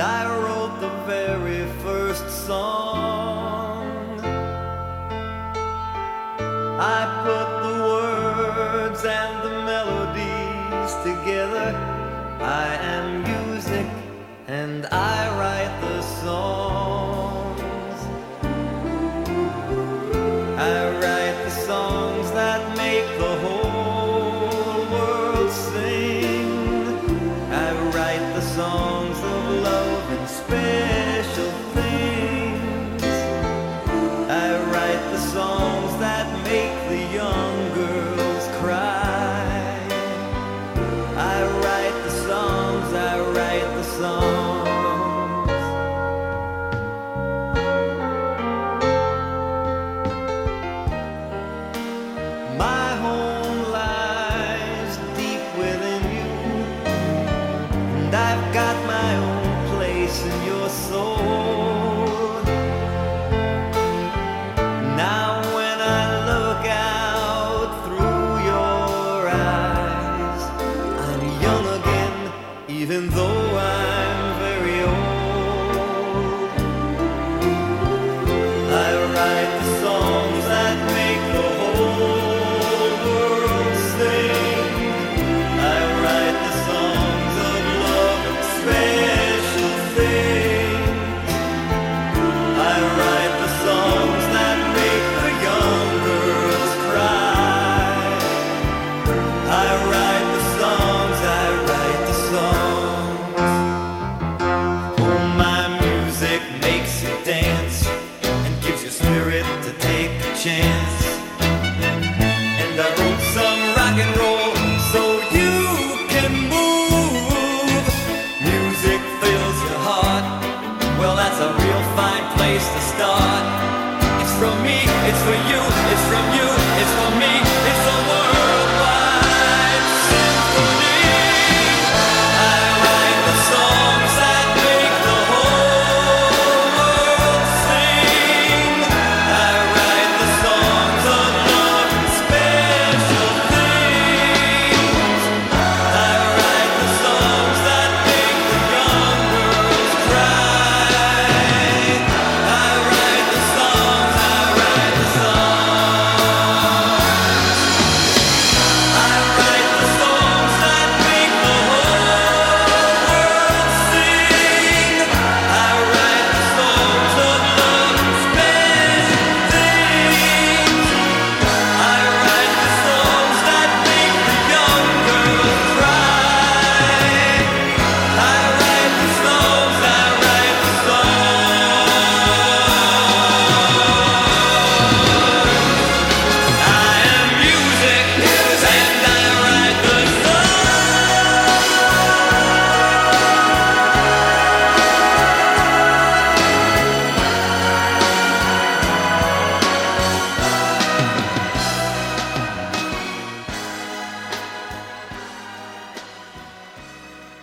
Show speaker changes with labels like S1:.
S1: I wrote the very first song. I put the words and the melodies together. I am you. songs that make the young girls cry. I write the songs, I write the songs. My home lies deep within you, and I've got my own place in your. even though real fine place to start. It's from me, it's for you, it's from you, it's for me.